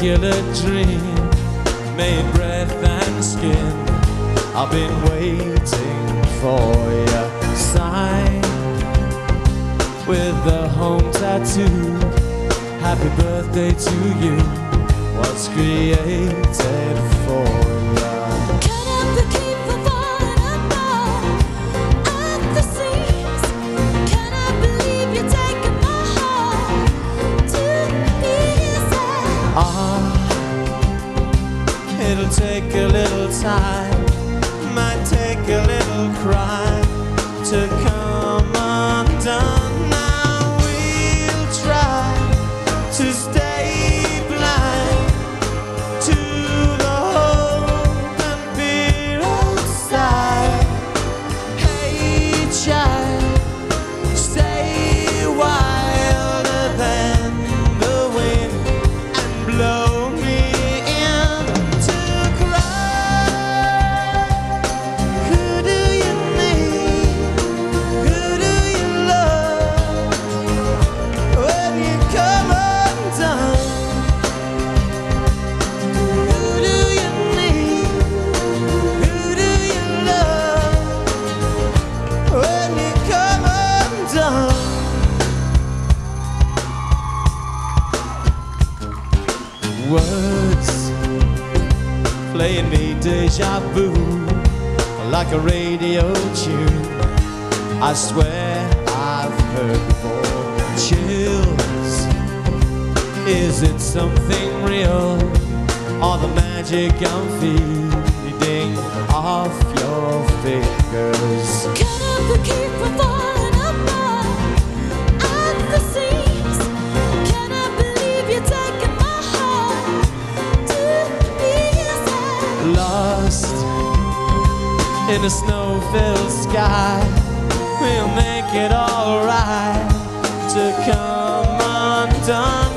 A dream made breath and skin. I've been waiting for your sign with the home tattoo. Happy birthday to you. What's created for you? take a little time, might take a little cry to come. words playing me deja vu like a radio tune. I swear I've heard before. Chills. Is it something real All the magic I'm feeding off your fingers? Cut out the keeper. in a snow-filled sky. We'll make it alright to come undone.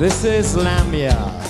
This is Lamia.